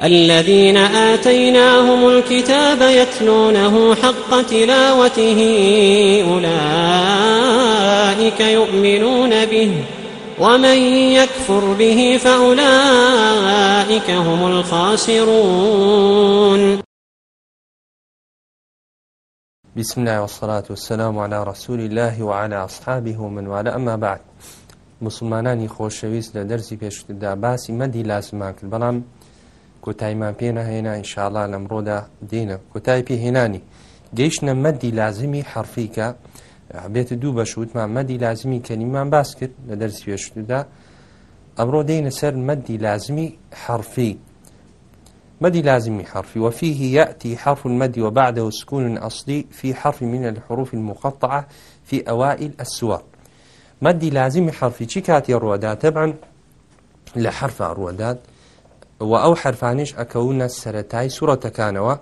الذين آتيناهم الكتاب يتلونه حق تلاوته أولئك يؤمنون به ومن يكفر به فأولئك هم الخاسرون بسم الله والصلاة والسلام على رسول الله وعلى أصحابه ومن والاه أما بعد مسلمانانی خۆشەویست لە دەرسی پێشتدا باسی مەدی لاسمان کرد بەڵام کۆتایمان پێ نەهێنا ئینشاءڵا لەمڕۆدا دێنە کۆتای پێهێنانی گەیشتە مەدی لازمی حرفیکە بێت دوو بەشوتمان مەدی لازمی کەنیمان باس کرد لە دەرسی وێشتدا ئەمڕۆ دەینە سەر مەدی لازمی حرفی مد لازم حرف وفيه يأتي حرف المد وبعده سكون أصلي في حرف من الحروف المقطعة في أوائل السور مد لازم حرف كاتي الرودات طبعا لحرف الرودات و ئەو حرفانیش ئەکەونە سەتای سوورەتەکانەوە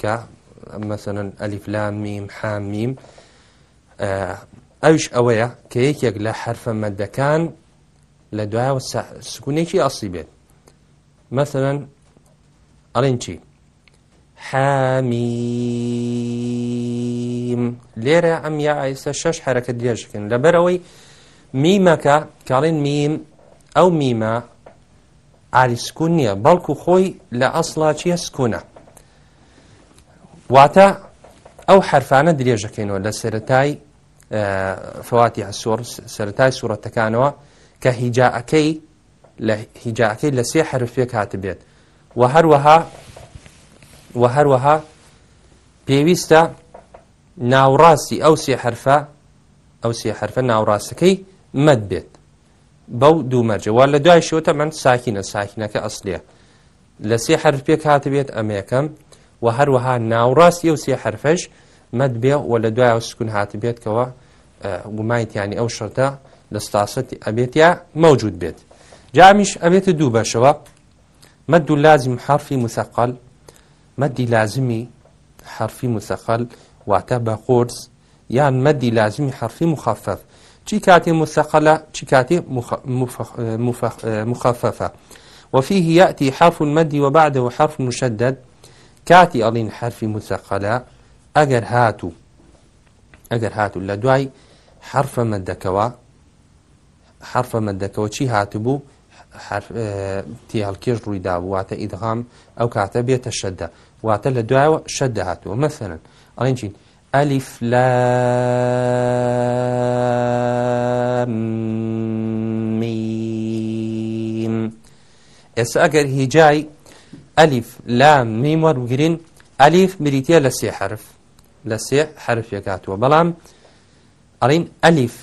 کە مەسەن ئەلیفلام میم حامیم ئەوش ئەوەیە کە یەکێک لە حرفە مەدەکان لە دوایەوە سکوونێکی ئەسی بێت مەسەن ئەڵین چی حامیم لێرە ئەم یا ئایسە شەش حرەکە درێژکن لەبەرەوەی میمەکە کاڵین میم ئەو میمە عالیسکون نییە بەڵکو خۆی لە ئەسڵا چیە سکوونە واتە ئەو حرفانە درێژەکەینەوە لە سەتای فواتی هەسۆر سەتای سوورەتەکانەوە کە هیجاعەکەی لە هیجاعەکەی لە سێ حرفێک هاتبێت و هەروەها و هەروەها پێویستە ناوڕاستی ئەو سێ حرفە ئەو سێ حرفە ناوڕاستەکەی مەد بێت بەو دوومەرجەوە لە دوای شوتە من ساکینە ساکینەکە ئەسلێ لە سێ حرفێک هاتبێت ئەمێکم و هەروەها ناوڕاستی ئەو سێ حرفەش مەد بێ و لە دوای سکون هاتبێتکەوە گومایتیانی ئەو شتە لە ستاسەتی ئەبێت یا مەوجود بێت جامیش ئەبێت دوو بەشەوە مد و لازم حرفی مسەقل مدی لازمی حرفی مسەقل واتە بە قرس یان مدی لازمی حرفی مخفف چی کاتی مسەقەلە چی کاتی مخەفەفە وفيه يأتي حرف المد وبعده حرف مشدد كاتي ألين حرف مثقلة أجر هاتو أجر هاتو لدواي حرف مدكوا حرف مدكوا چی هاتبو حرف اه تيهالكيش رويداب واتا إدغام أو كاتا بيت الشدة واتا لدواي شدة هاتو مثلا ألين چين ألف لام ميم ئێستا ئەگەر هیجای ئەلیف لام میم وەرگرین ئەلیف مریتە لە سێ حرف لە سێ حرف یکاتوە بەڵام ئەڵین ئەلیف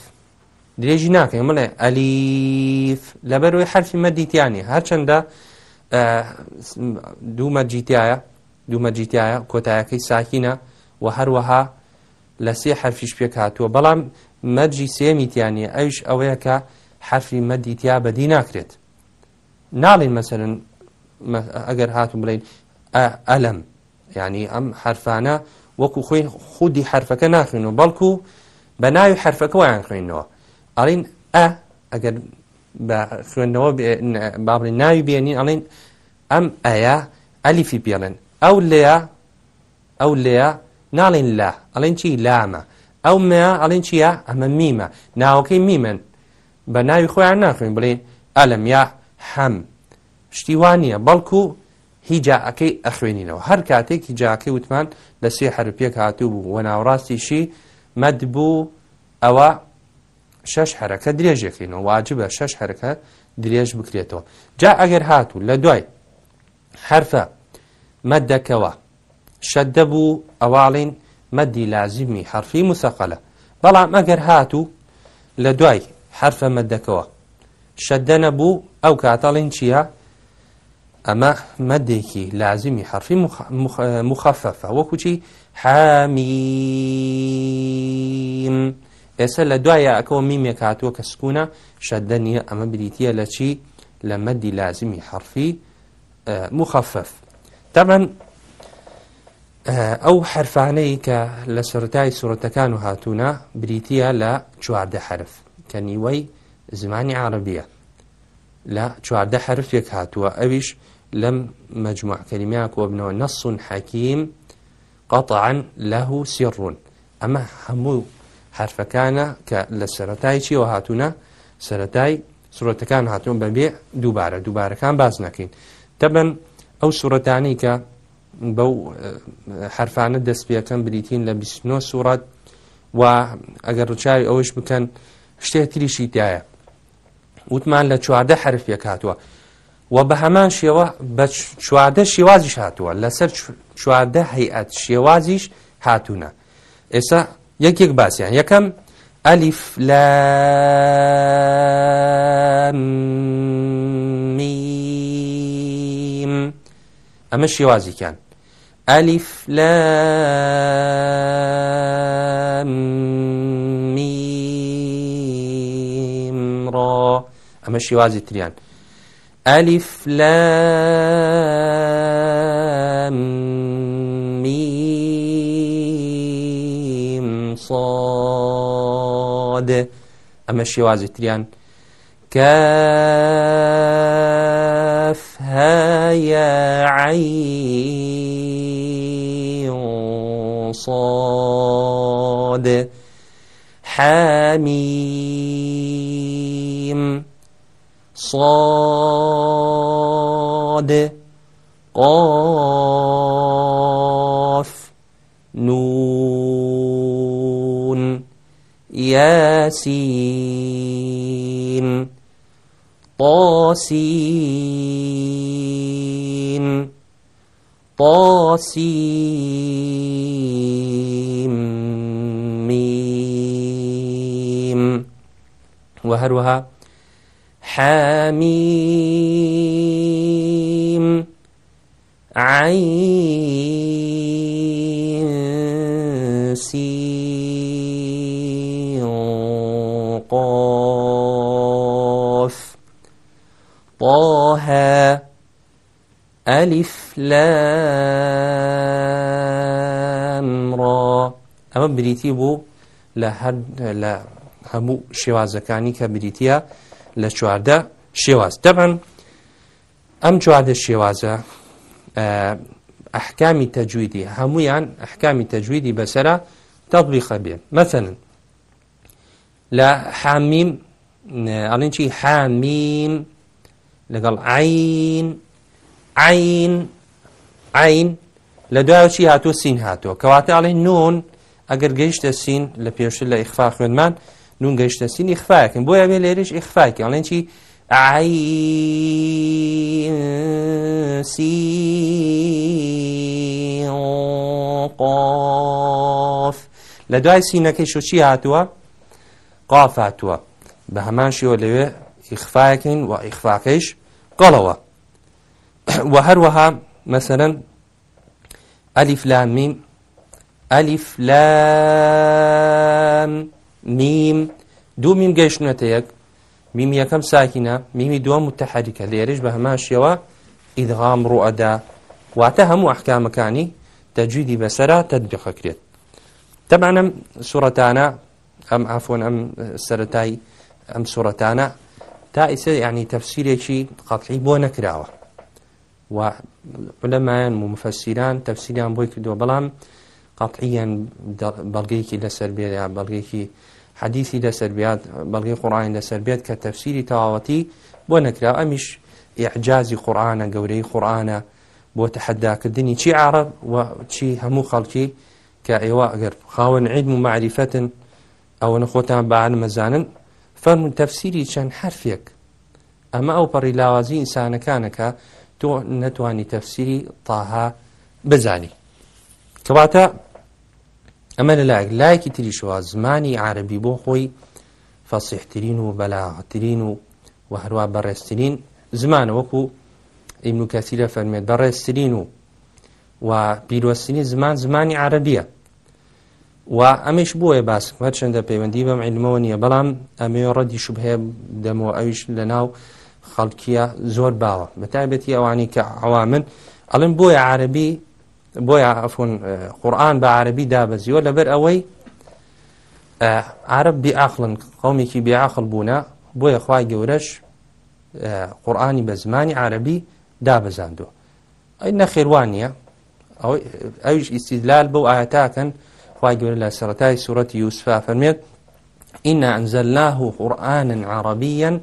درێژی ناکەین بڵێ ئەلیف لەبەروی حرفی مەدیتیانی هەرچەندە دوو مەجیتایە دوو مەجیتایە کۆتایەکەی ساکینە و هەروەها لە سێ حرفیش پێک هاتووە بەڵام مەرجی سێمیتیانە ئەوش ئەوەیە کە حرفی مەدیتیا بەدی ناکرێت ناڵین مەسەرن ئەگەر هاتون بڵین ئەلم ینی ئەم حرفانە وەکو خوێن خودی حرفەکە ناخوێنەوە بەڵکو بە ناوی حرفەکە ویان خوێنەوە ئەڵین ئە ئەگەر بە خوێندنەوە بابڵین ناوی بێنین ئەڵین ئەم ئەیە ئەلیفی پێڵێن ئەو لێە ئەو لێە ناڵین لا ئەڵێن چی لامە ئەو میا ئەڵێن چیە ئەمە میمە ناوەکەی میمن بە ناوی خۆیان ناخوێن بڵێ ئەلم یا حەم شتی وانە بەڵکو هیجاعەکەی ئەخوێنینەوە هەر کاتێکی جاکەی وتمان لە سێ حرپێک هاتوو بوو وە ناوڕاستیشی مەد بوو ئەوە شش حرەکە درێژێکینەوە واجبە شش حرەکە درێژ بکرێتەوە جا ئەگەر هاتوو لە دوای حرفە مەدەکەوە شەددە بوو ئەواڵین مەدی لازیمی حرفی مسەقەلە بەڵام ئەگەر هاتوو لە دوای حرفە مەدەکەوە شەددە نەبوو ئەو کاتەڵین چییە؟ ئەمە مەدێکی لازیمی حرفی مخەفەفە وەکوچی حامی ئێستا لە دوایە ئەکەوە میمێک هاتووە کە سکوونە شەددە نیە ئەمە بریتە لە چی لە مەدی لازیمی حرفی مخەفف تەبەن ئەو حرفانەی کە لە سەرای سوورەتەکان و هاتوونە بریتە لە چواردە حرف کە نیوەی زمانی عربیە لە چواردە حرفێک هاتووە ئەویش لەم مەجموعکەریمیا کۆبنەوە نەسون حەکیم قەتەعاان لەه سیڕون ئەمە هەموو حرفەکانە کە لە سەتای چیەوە هاتوونە سەتای سوورەتەکان هاتوون بەبێ دووبارە دووبارەکان باز نەکەین تەبەن ئەو سوورەتانی کە بەو حرفانە دەستپێکەکەم بریتین لە 29 سوورەت و ئەگەر ڕچاوی ئەوش بکەن شتێک تریشی دایە وتمان لە چواردە حرفێک هاتووە و بە هەمان شێوە بە چواردە شێوازیش هاتووە لەسەر چواردە هەیئەت شێوازیش هاتوونە ئێستا یەکێک باسییان یەکەم ئەلیف لە میم ئەمە شێوازیکەن ئەلیف لە میڕۆ ئەمە شێوازی تریان ئەلیف لە صاد ئەمە شێوازی تریان کە يا عين صاد حميم صاد قاف نون ياسين طاسين طاسين ميم وهروها حميم عين سين قاف طه ألف لام را أما بريتي بو لهر لا همو شێوازەکانی کە بریتە لە چواردە شێواز دەبن ئەم چواردە شێوازە ئەحکامی تەجویدی هەمویان ئەحکامی تەجویدی بەسرە تەبلی خەبێ مەسەن لە حامیم ئەڵین چی حامیم لەگەڵ عین عین عین لە دوای چی هاتووە سین هاتووە کەواتە ئاڵێ نۆن ئەگەر گەیشتە سین لە پێشتر لە ئیخفا خوێنمان نون گەیشتە سینی خفاکن بۆ ئەبێ لێرش ئیخفاکی ئەڵێن چی عین سین قاف لە دوای سینەکەی شوچی هاتووە قاف هاتووە بە هەمان شیوە لەوێ ئیخفاکەین و ئیخفاکەیش قەڵەوە و هەروەها مەسەرەن ئەلیف لام میم ئەلیف لام میم دوو میم گەیشتنەتە یەک میمی یەکەم ساکینە میمی دووەم و تەحریکە لێرش بە هەماشیەوە ئیدغام ڕوئەدا واتە هەموو ئەحکامەکانی تەجویدی بەسرە تەدبیخەکرێت تەمانم سوورەتانە ئەم ئافۆن ئەم سەتای ئەم سوورەتانە تا ئیسە یعنی تەفسیرێکی قەتعی بۆ نەکراوە و قلەمایان و مفەسیران تەفسیریان بۆی کردو بەڵام قەتعیان بەڵگەیەکی لەسەر بێت یا بەڵگەیەکی حەدیثی لەسەر بێت بەڵگەی قڕانی لەسەر بێت کە تەفسیری تەواوەتی بۆ نەکرا ئەمیش ئیعجازی قورآانە گەورەی قورآانە بۆ تەحەداکردنی چی عرب و چی هەموو خەڵکی کە ئێوە ئەگەر خاوەن عید و معریفەتن ئەوە نەخۆتان بەعاالمەزانن فەرمون تەفسیری چەند حرفێک ئەمە ئەو پەڕی لاوازی ئینسانەکانەکە تۆ نەتوانی تەفسیری تاها بزانی کەواتە ئەمە لەلایەک لایەکی تریشوە زمانی عربی بۆ خۆی فەسیحترین و بەلاغترین و و هەروە بەڕێستترین زمانە وەکو ئیمنوکەسی لە فەرمێت بەڕێستترین و و پیرۆستنی زمان زمانی عربیە و ئەمەش بۆیە باس هەر چنددە پەیوەندی بەم عیلمەوە نییە بەڵام ئەمێ ڕەدیش بهەیە دەمەوە ئەویش لە ناو خەڵکیە زۆر باوە بەتایبەتی ئەوانی کە ئەوامن ئەڵم بۆیە عربی بۆیە ئەفون قورآن بە عربی دابەزیوە لەبەر ئەوەی عرب بیعاخڵن قومێکی بیعاخڵ بوونە بۆیە خوای گەورەش قورآانی بە زمانی عربی دابزاندوە ئەی نەخێوان نیە ئەویش ئیسیدلال بەو ئاەتاکەن خی گەورە لە سەتای سوورەتی یوسفا فەرمێت ئینا ئەنزەلاه و قورآانن عربیەن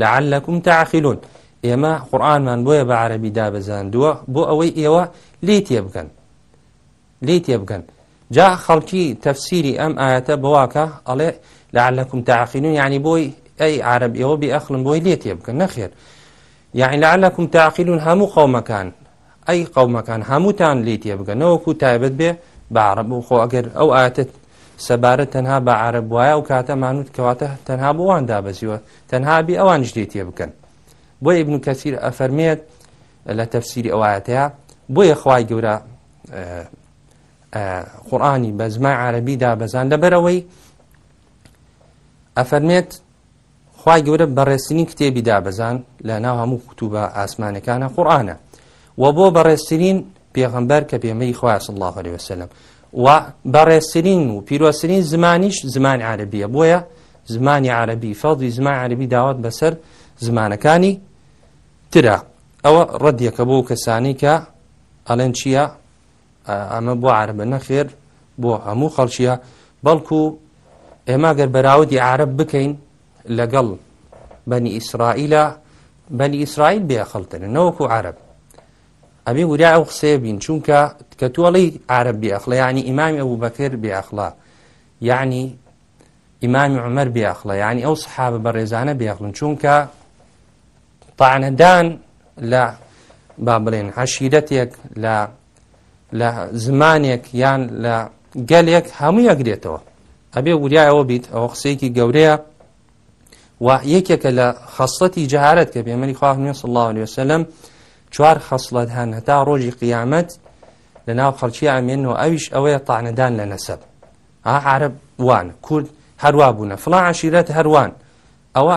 لەعلەکم تاعاخیلون ئێمە قورآانمان بۆیە بە عربی دابەزاندووە بۆ ئەوەی ئێوە لی تێ بکەن لی تێ بکەن جا خەڵکی تەفسیری ئەم ئاەتە بواکە ئەڵێ لەعلەکم تاعاقینون یعنی بۆی ئەی عرب ئەوە بیئەخلم بۆی لێ تێ بکەن نەخێر یعنی لەعلەکم تاعاقیلون هەموو قەومەکان ئەی قەومەکان هەمووتان لێ تێ بگەنەوەکو تایبەت بێ بەعرب و خۆ ئەگەر ئەو ئاەت سەبارەت تەنها بە عرب وایە و کاتەمانوت کەواتە تەنها بۆوان دابەزیوە تەنهابی ئەوانش دێت تێ بکەن بۆ ئبن کەسیر ئەفەرمێت لە تەفسیری ئەوایەتەیە بۆیە خوای گەورە قڕانی بە زمای عربیدا بەزان لەبەرەوەی ئەفەرمێت خی گەورە بەڕێستنی کتێبی دابزان لە ناو هەموو قوتوبە ئاسمانەکانە قورآانە و بۆ بەڕێستترین پێغەمبەر کە پێمەی خواس الله عليه وسلم و بەڕێسترین و پیرۆسترین زمانیش زمان عربیە بۆیە زمانی عربی فەڵی زمان عربی داوت بەسەر زمانەکانی ترا ئەوە ڕەدیەکە بۆ کەسانی کە ئەڵێن چییە ئەمە بۆ عربە نەخێر بۆ هەموو خەڵکیە بەڵکو ئێمە گەر بەراودی عرب بکەین لەگەڵ بەنی ئیسرائیلە بەنی ئیسرائیل بێ خەڵتنە نەوەکو عرب ئەبێ وریا ئەو قسەیە بین چونکە کە تووەڵی عرب بێخڵە ینی ئیمامی ئەو بەکر بێخڵا یعنی ئیمامی عمەر بێخڵە ینی ئەو سحاب بە ڕێزانە بێخڵن چونکە تاانەدان لە با بڵێن عشیرەتێک لە زمانێک یان لە گەلێک هەموو یەکرێتەوە ئەبێ وریا ئەوە بیت ئەوە قسەیەکی گەورەیە و یەکێکە لە خەستەتی جەهارەت کە پێمەری خواهنیێ الله عليه وسلم چوار خەسڵەت هەن هەتا ڕۆژی قیامەت لە ناو خەڵکی ئامێنەوە ئەویش ئەوەیە تاانەدان لە نەسەب ها عرب وان کورد هەروە بوونە فڵان عشیرەت هەروان ئەوە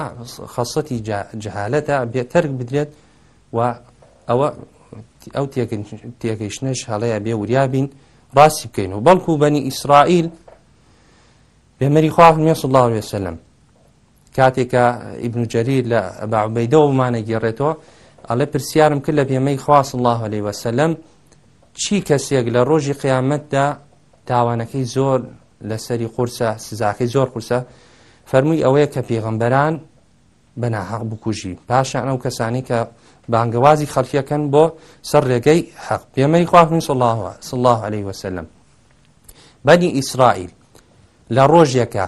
خەسەتی جهالەتە بێتەرک بدرێت و ئەوە ئەو تێگەیشتنش هەڵەیە بێ وریابین ڕاستی بکەین و بەڵکو بەنی ئیسرائیل پێمەری خواهمێ سڵ الله وسلم کاتێکە ئیبنجەری لە بەعبەیدەوەمانە گێڕێتەوە ئەڵێ پرسیارم کرد لە پێمەی خواست الله عليه وسلم چی کەسێک لە ڕۆژی قیامەتدا تاوانەکەی زۆر لەسەری قورسە سزاکەی زۆر قورسە فەرمووی ئەوەیە کە پێغمبەران بەناحەق بکوژی پاشان ئەو کەسانی کە بانگەوازی خەڵکیەکەن بۆ سەر ڕێگەی حەق پێمەی خواهن الله عليه وسلم بەنی ئیسرائیل لە ڕۆژێکە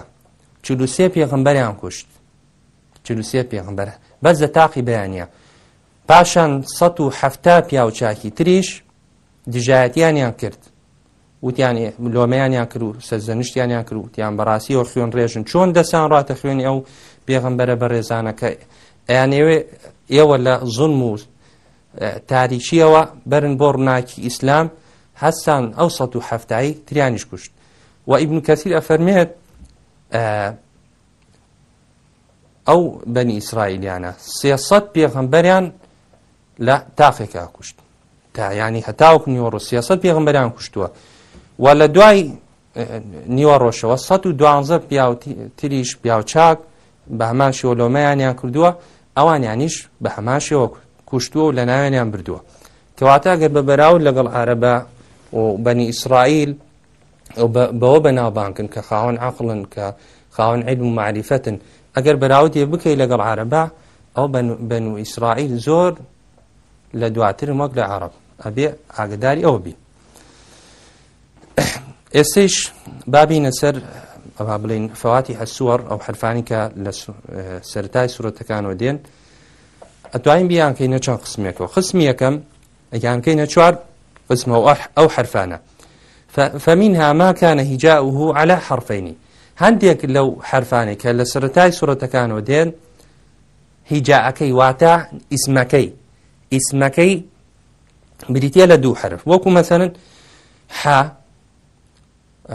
چلوسێ پێغمبەریان کوشت چلوسێ پێغمبەر بەس زە تاقی بەیانە پاشان ١ه پیا و چاکی تریش دژایەتیانیان کرد وتیان ملۆمەیانیان کرد و سەرزەنیشتیانیان کرد وتیان بەڕاستی و خوێن ڕێژن چۆن دەسان ڕاتە خوێنی ئەو پێغمبەرە بە ڕێزانەکە ئەیانێوێ ئێوە لە زون و تاریچیەوە بەرن بۆ ڕناکی ئیسلام هەستان ئەو سە و هەفتایی تریانیش کوشت و ئیبن کەسیر ئەفەرمێت ئەو بەنی ئیسرائیلیانە سێسەد پێغمبەریان لە تافێکا کوشت تا ینی هەتاوک نیوەڕۆ سیاست پێغمبەران کوشتووە و لە دوای نیوە ڕۆژەوە 1200 تریش پیاوچاک بە هەمان شۆلۆمەیانیان کردووە ئەوانیانیش بە هەماشەوە کوشتووە و لە ناوێنیان بردووە کەواتە ئەگەر بە بەراورد لەگەڵ عربە و بەنی ئیسرائیل بەوە بەناوبانکن کە خاوەن عقلن کە خاوەن عیلم و معریفەتن ئەگەر بەراودێ بکەی لەگەڵ عربە ئەو بن و ئیسرائیل زۆر لە دواتر وەک لە عرب ئەبێ ئاگداری ئەوە بی ئێستش بابینە سەر ئەوا بڵین فەواتی هەسووەڕ ئەو حرفانی کە لە سەرای سوورەتەکانەوە دێن ئەتوانین بیانکەی نەچەند قسمێکەوە خسمی یەکەم یانکەی نە چوار قسمەوە ئەو حرفانە فمنها ما كان هجاؤه على حرفين هەندێک لەو حرفانی کە لە سەتای سوورەتەکانەوە دێن هیجاعەکەی واتە ئیسمەکەی ئیسمەکەی بریتە لە دوو حرف وەکو مەسەن ح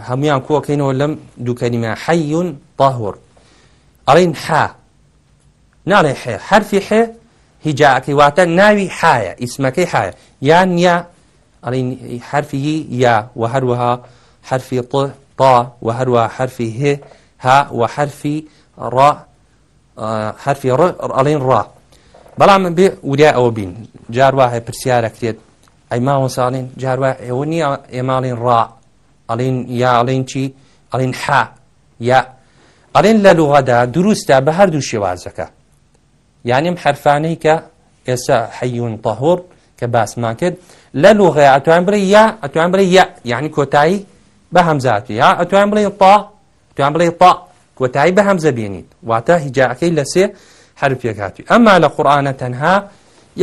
هەمویان کۆکەینەوە لەم دووکەنیمە حەیون تاهور ئەڵین ح ناڵێ ح حرفی ح هیجاکەی واتە ناوی حایە ئیسمەکەی حایە یان یا ئەڵین حرفی یا و هەروەها حرفی ط تا و هەروە حرفی ه ها و حرفی ڕ حرفی ڕ ئەڵین ڕ بەڵام من بێ وریا ئەوە بین جاروا هەیە پرسیارەکرێت ئەی ماوە ساڵین جاروا ئێوە نییە ئێماڵین ڕا ئەڵین یا ئەڵین چی ئەڵین ح یا ئەڵین لە لوغەدا دروستە بە هەردوو شێوازەکە یانیم حرفانەی کە ئێسا حەیون تەهۆر کە باسمان کرد لە لوغەیە ئەتوان بڕی یا ئەتوان بڕی یا یعنی کۆتایی بە هەمزاتی یا ئەتوان بڵێ تا توان بڵێ تا کۆتایی بە هەمزە بینیت واتە هیجاعەکەی لە سێ حرفێک هاتووی ئەمما لە قورآانە تەنها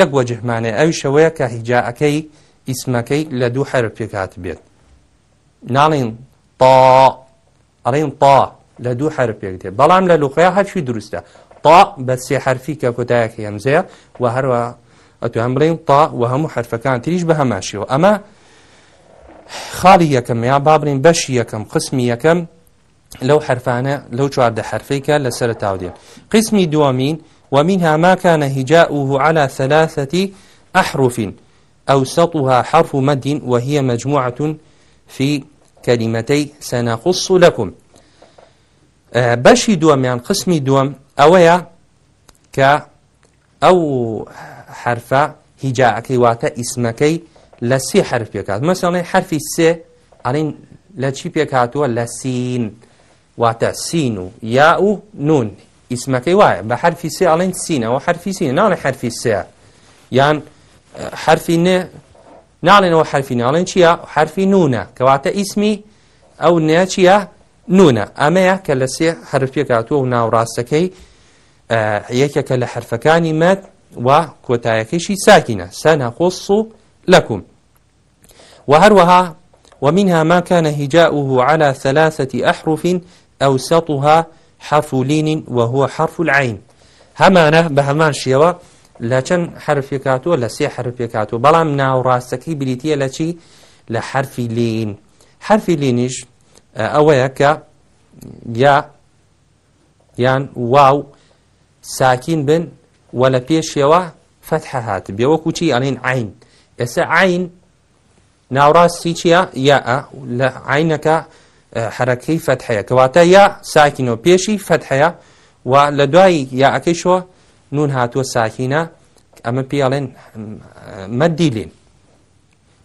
یەک وەجهمانێ ئەوی شەوەیە کە هیجاعەکەی ئیسمەکەی لە دوو حرفێک هات بێت ناڵین تا ئەڵین تا لە دوو حرفێک دێت بەڵام لە لوقەیە هەچوی دروستە تا بە سێ حرفی کە کۆتایەکی هەمزەیە و هەروە ئەتو هەم بڵین تا و هەموو حرفەکان تریش بە هەماشیەوە ئەمە خاڵی یەکەم یا با بڵین بەشی یەکەم قسمی یەکەم لەو حرفانە لەو چواردە حرفەیکە لە سەرتاو دێن قسمی دووەمین ومنها ما كان هجاؤه على ثلاثة أحرف أوسطها حرف مد وهي مجموعة في كلمتي سنقص لكم بەشی دووەمیان قسمی دووەم ئەوەیە کە ئەو حرفە هیجاعەکەی واتە ئیسمەکەی لە سی حرف پێکات مەسەڵێ حرفی سێ ئەڵین لە چی پێکاتوە لە سین واتە سین و یا و نون ئیسمەکەی وایە بە حرفی سێ ئەڵێن سینەوە حرفی سینە ناڵێ حرفی سێ یان حرفی نێ ناڵێنەوە حرفی ناڵێن چییە حرفی نونە کەواتە ئیسمی ئەو نێ چییە نونە ئەمەیە کە لە سێ حرفێکاتوە و ناوڕاستەکەی یەکێکە لە حرفەکانی مەد و کۆتایەکەشی ساکینە سەنەخۆس و لەکوم وهروها ومنها ما كان هجاؤه على ثلاثة أحرف ئەوسەها حەفولین وهوە حرف العین هەمانە بە هەمان شێوە لە چەند حرفێکاتوە لە سێ حرفێکاتوە بەڵام ناوڕاستەکەی بریتە لە چی لە حرفی لین حرفی لینیش ئەوەیە کە یا یان واو ساکین بن و لە پێشەوە فتح هات بێوەکو چی ئەڵین عین ئێستا عین ناوڕاستی چییە یا لە عینەکە حرەکەی فەتحەیە کەواتە یا ساکینۆ پێشی فەتحەیە و لە دوایی یاعەکەیشەوە نون هاتووە ساکینە ئەمە پیاڵێن مەدیلین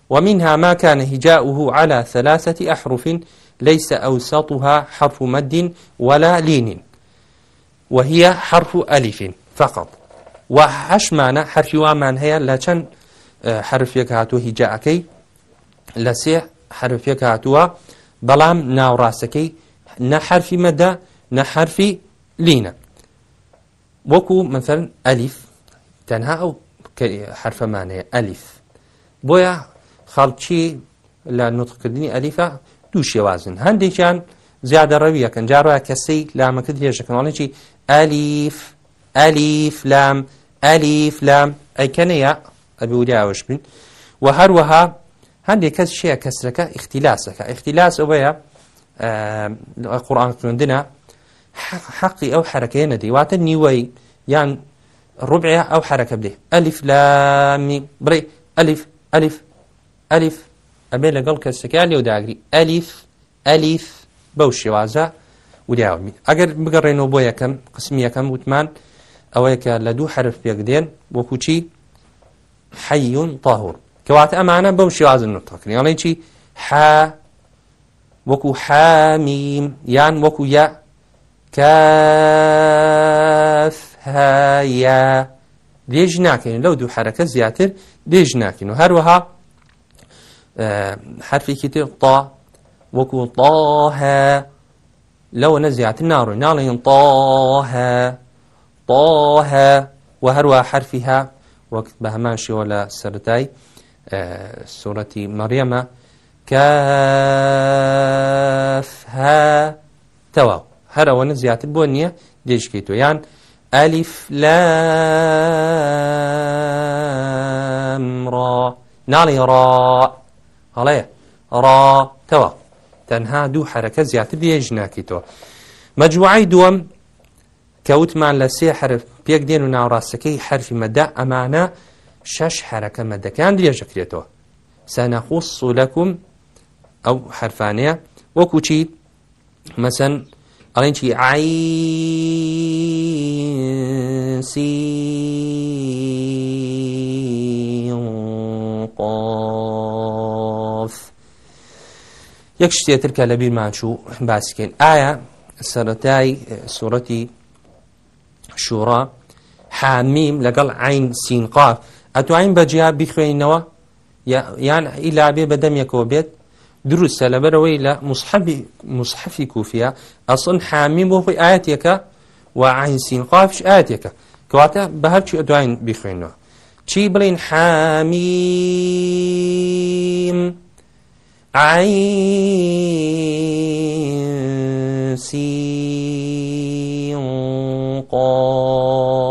ومنها ما كان هجاؤه على ثلاثة أحرف ليس أوسطها حرف مد ولا لين وهي حرف ألف فقط وحش معنى حرف وامان هي لا چن حرف يكهاتو هجاءكي لسي حرف يكهاتوها بەڵام ناوڕاستەکەی نەحرفی مەدا نەحرفی لینە وەکو مثل ئەلیف تەنها ئەو حرفەمانەیە ئەلیف بۆیە خەڵکی لە نوتقکردنی ئەلیفە دوو شێوازن هەندێکیان زیادە ڕەوی یەکەن جارڕە کەسەی لامەکرد هێژەکەنڵێکی ئەلیف ئەلیف لام ئەلیف لام ئەیکەنەیە ئەبیودیاوەش بن و هەروەها هەندێک کەس شەیە کەسرەکە اختیلاسەکە اختیلاس ئەوەیە قورآان خوێندنە حەقی ئەو حرەکەی نەدەیواتە نیوەی یان ڕوبعە ئەو حرەکە بدێ ئەلیف لامی بڕێ ئەلیف ئەلیف ئەلیف ئەبێ لەگەڵ کەسەکە لێو داگری ئەلیف ئەلیف بەو شێوازە وداومی ئەگەر بگەڕێنەوە بۆ یەکەم قسمی یەکەم وتمان ئەوەیەکە لە دوو حرف پێک دێن بۆ کوچی حەیون تاهور کەواتە ئەمانە بەم شێوازن نوتەکردنی ئەڵێ چی ح وەکو حامیم یان وەکو یا کافهیا لێژ ناکەین لەو دوو حرەکە زیاتر لێژ ناکەین و هەروەها حرفێکی تر تا وەکو تاها لەوەنە زیاتر ناڕووی ناڵێن تاها تاها و هەروە حرفی ها وەک بە هەمان شێوە لە سەرای سوورەتی مەریەمە کافها تەواو هەرەوەنە زیاتر بۆ نییە دێشکی تۆ یان ئەلیف لامڕ ناڵی ڕا هەڵەیە ڕا تەواو تەنها دوو حرەکە زیاتر دێژ ناکەیتەوە مەجموعی دووەم کەوتمان لە سێ حرف پێک دێن و ناوڕاستەکەی حرفی مەدا ئەمانە شش حرەکە مەدەکەیان درێژەکرێتەوە سەنەخوص سوولەکوم ئەو حرفانەیە وەکو چی مەسەن ئەڵێن چی عسی قاف یەک شتێتر کە لە بیرمانچوو باسکەین ئایا سەرەتای سوورەتی شوڕا حامیم لەگەڵ عین سینقاف ئەتوانین بەجیا بیخوێنینەوە یان ئیلابێ بەدەمێکەوە بێت دروستە لەبەرەوەی لە مسحفی کوفیا ئەسن حامی بۆ خۆی ئاەتێکە و عینسین قافش ئاەتێکە کەواتە بە هەرچی ئەتوانین بیخوێنەوە چی بڵین حامی عینسین قاف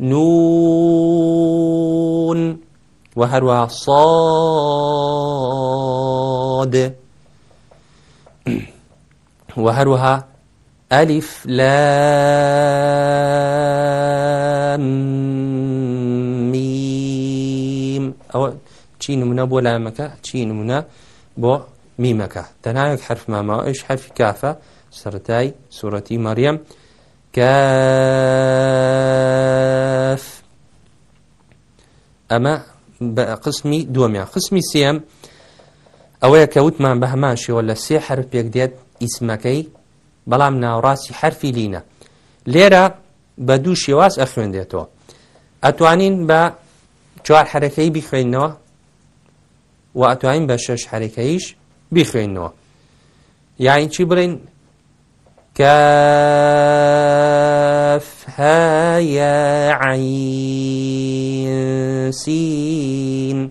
نون وهروها صاد وهروها ألف لام ميم أو چی نمونە بۆ لامەکە چی نمونە بۆ میمەکە تەنایەک حرف مامەوە ئەش حرفی کافە سەتای سوورەتی مەریەم كاف ئەمە بە قسمی دووەمیان قسمی سێم ئەوەیە کە وتمان بە هەماشیەوە لە سێ حرف پێک دێت ئیسمەکەی بەڵام ناوڕاستی حرفی لینە لێرە بە دوو شێواز ئەخوێندێتەوە ئەتوانین بە چوار حرەکەی بیخوێنەوە و ئەتوانین بە شەش حرەکەیش بیخوێنەوە یاین چی بڵین كافها يا عين سين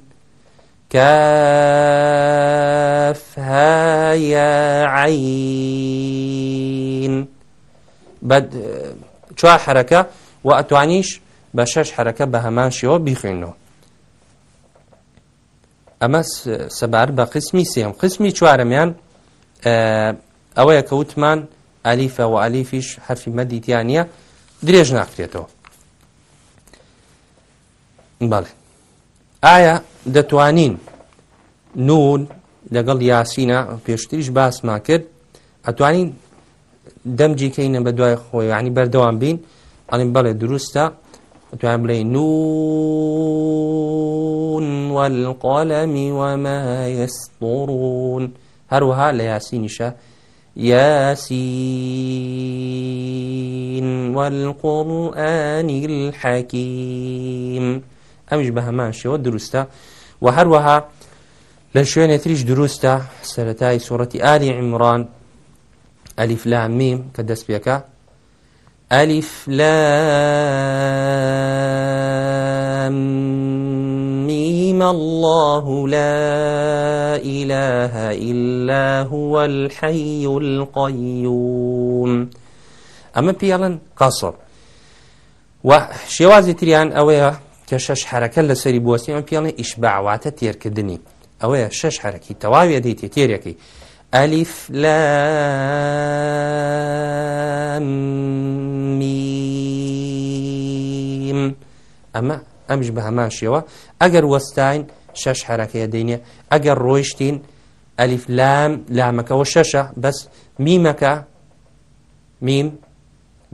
كافها يا عين بد چوا حركة وأتوانيش بشش حركة بهمان شيو بيخينو ئەمە سەبار بە قسمی سێم قسمی چوارەمیان ئەوەیە کە وتمان ئەلیفە و ئەلیفیش حرفی مەدیتیان نیە درێژ ناکرێتەوە بەڵێ ئایا دەتوانین نون لەگەڵ یاسینە پێشتریش باسمان کرد ئەتوانین دەمجیکەینە بە دوای خۆیانی بەردەوام بین ئەڵین بەڵێ دروستە ئەتوان بڵێ نون والقلم وما يسطرون هەروەها لە یاسینیشە ياسين والقرآن الحكيم أمش بهمان شو دروستا وهروها لە شوێنێ تریش دروستە سەتای سوورەتی ئالی عیمران ئەلیفلامیم کە دەست پێەکە ئەلیفلام إبراهيم الله لا إله إلا هو الحي القيوم ئەمە پیاڵن قاسۆ و شێوازی تریان ئەوەیە کە شەش حرەکە لەسەری بوەستی ئەمە پیاڵێ ئیشباعواتە تێرکردنی ئەوەیە شەش حرەکی تەواویە دەیتێ تێرەکەی ئەلیف لە ئەمە ئەمش بە هەمان شێوە ئەگەر وەستاین شەش حرەکەیە دەینێ ئەگەر ڕۆیشتین ئەلیف لام لامەکەەوە شەشە بەس میمەکە میم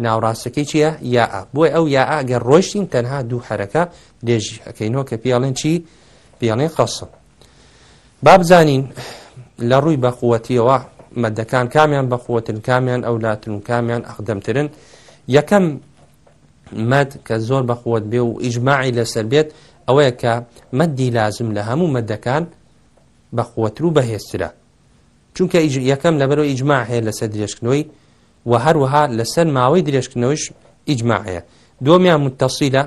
ناوڕاستەکەی چییە یا بۆی ئەو یا ئاگەر ڕۆیشتین تەنها دوو حرەکە دێژی ئەەکەینەوە کە پیاڵێن چی پیاڵێن خەسم با بزانین لە ڕووی بەخوەتیەوە مەدەکان کامیان بەخوتن کامیان ئەولاتن و کامیان ئەخدەمترن یەکەم مد کە زۆر بەخۆت بێ و ئیجمماعی لەسەر بێت ئەوەیە کە مدی لازم لە هەموو مدەکان بەخوەتر و بەهێسترە چونکە یەکەم لەبەرەوە ئیجمماع هەیە لەسەر درێژکننەوەی و هەروەها لەسەر ماوەی درێژکننەوەیش ئیجمماع هەیە دومیان متتەسیلە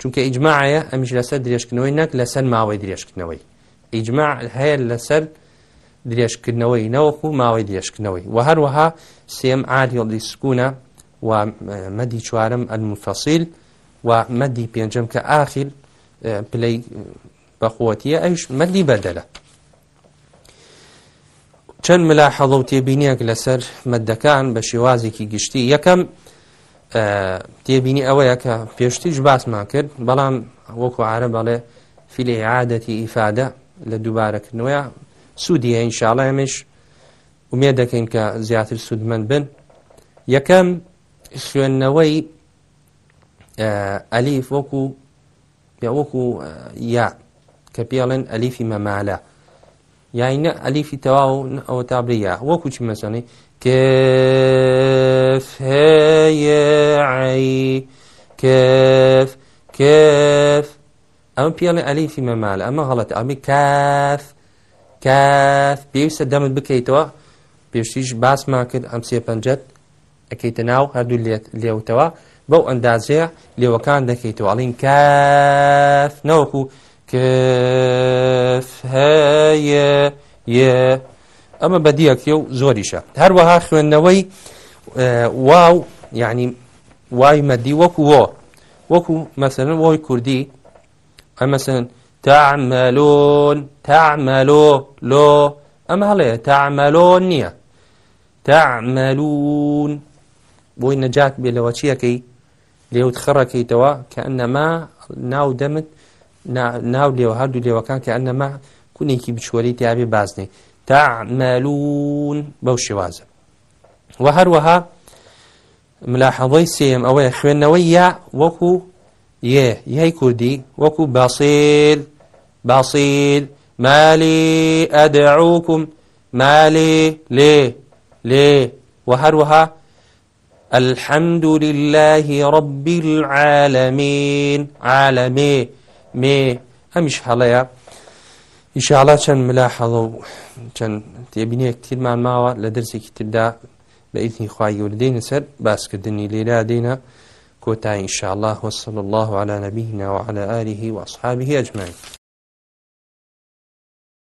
چونکە ئیجمماعە ئەمیش لەسەر درێژکننەوەی نەک لەسەر ماوەی درێژکننەوەی ئیجمماع هەیە لەسەر درێژکردنەوەی نەوەکو ماوەی درێژکننەوەی و هەروەها سێم عادیڵ دیسکونە و مەدی چوارم ئەلمفەسیل و مەدی پێنجم کە ئاخیل پلەی بەخوەتیە ئەوش مەدی بەدەلە چەند ملا حەڵە و تێبینیەک لەسەر مەدەکان بە شێوازێکی گشتی یەکەم تێبینی ئەوەیە کە پێشتیش باسمان کرد بەڵام وەکو عرە بەڵێ فیلێ عادەتی ئیفادە لە دووبارەکردنەوەە سوودیە ئینشاڵە ئەمش ومێ دەکەین کە زیاتر سوودمەند بن یەکەم شوێنەوەی ئەلیف وەکو وەکو یا کە پێڵێن ئەلیفی مەمالە یاینە ئەلیفی تەواو ئەوە تابریا وەکو چی مەسەنەی كاف هاي كاف كاف ئەم پیاڵێ ئەلیفی مەمالە ئەمە هەڵەت ئەمی کاف کاف پێویستە دەمت بکەیتەوە پێشتیش باسمان کرد ئەم سێ پەنجەت ئەکەیتە ناو هەردوو لێوتەوە بەو ئەندازەیە لێوەکان دەکەیتەوە ئەڵین کاف نەوەکو کف هەیە یە ئەمە بەدیەکە و زۆریشە هەروەها خوێندنەوەی واو یعنی وای مەدی وەکو وە وەکو مەسەرن وای کوردی ئەمەسن تعملۆن تعملۆ لۆ ئەمە هەڵەیە تعملۆن نییە تعملون بۆی نەجات بێ لەوە چیەکەی لێوت خڕەکەیتەوە کە ئەنەما ناو دەمت ناو لێوە هەردوو لێوەکان کە ئەنەما کونێکی بچوەری تیاابێ بازنێ تا مەلوون بەو شێوازە وە هەروەها ملاحەڵی سێم ئەوەیە خوێندنەوەی یا وەکو یێ یای کوردی وەکو باسیل باسیل مالی ئەدەعوکم مالی لێ لێ وە هەروەها الحمد لله رب العالمين عالمي مي أمش حليا إن شاء الله كان ملاحظة كان تبيني كتير مع الماوى لدرسي كتبدا بإذن خواهي ولدين سر باس كدني ليلا دينا كوتا إن شاء الله وصلى الله على نبينا وعلى آله وأصحابه أجمعين